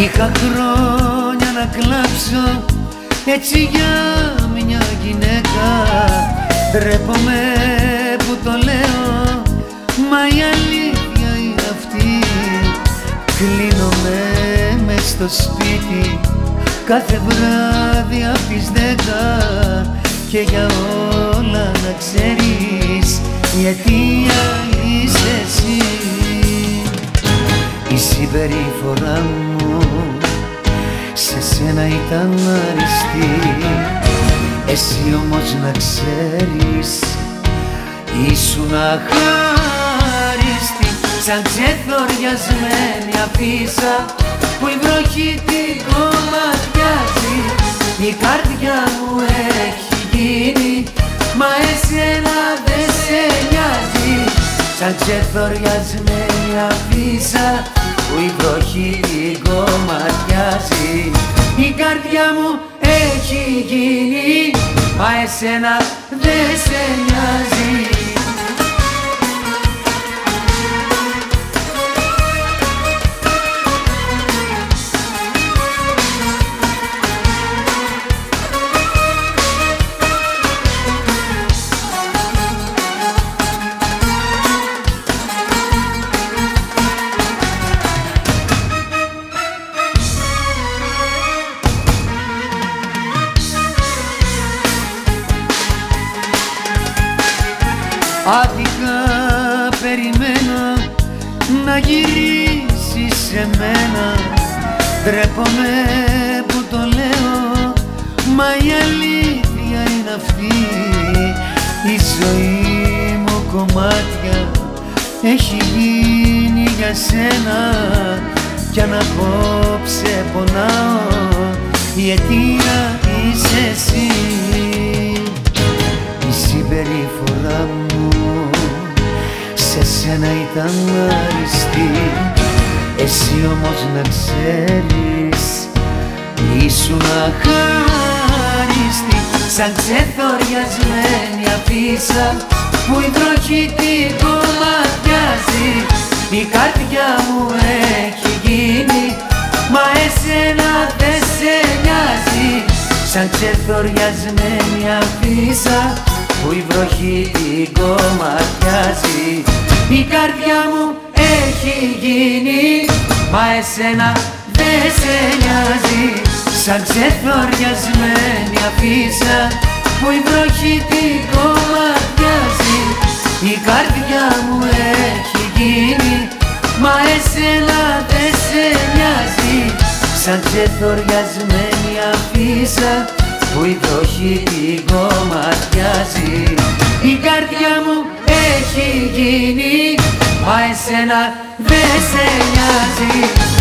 Είχα χρόνια να κλάψω έτσι για μια γυναίκα. Ντρέπομαι που το λέω μα η αλήθεια είναι αυτή. Κλείνομαι μες στο σπίτι κάθε βράδυ απ' τις δέκα. Και για όλα να ξέρεις η αιτία είσαι εσύ η συμπεριφορά μου σε σένα ήταν αριστή εσύ όμως να ξέρεις ήσουν αχάριστη. Σαν ξεθοριασμένη αφίσα που η βροχή την κομματιάζει. Η καρδιά μου έχει γίνει μα εσένα δεν σε νοιάζει σαν ξεθοριασμένη αφίσα που η βροχή την κομματιάζει. Η καρδιά μου έχει γίνει μα εσένα δεν σε νοιάζει Άδικα περιμένω να γυρίσεις σε μένα. Ντρέπομαι που το λέω μα η αλήθεια είναι αυτή. Η ζωή μου κομμάτια έχει γίνει για σένα. Κι αν απόψε πονάω η αιτία είσαι εσύ σε σένα ήταν αριστή Εσύ όμως να ξέρεις ήσουν αχάριστη. Σαν ξεθοριασμένη αφίσα που η βροχή την κομματιάζει Η καρδιά μου έχει γίνει μα εσένα δεν σε νοιάζει. Σαν ξεθοριασμένη αφίσα που η βροχή την κομματιάζει Η καρδιά μου έχει γίνει. Μα εσένα δεν σε νοιάζει. Σαν ξεθοριασμένη αφίσα που η βροχή την κομματιάζει. Η καρδιά μου έχει γίνει. Μα εσένα δεν σε νοιάζει. Σαν ξεθοριασμένη αφίσα που η βροχή την κομματιάζει Η καρδιά μου έχει γίνει μα εσένα δεν σε νοιάζει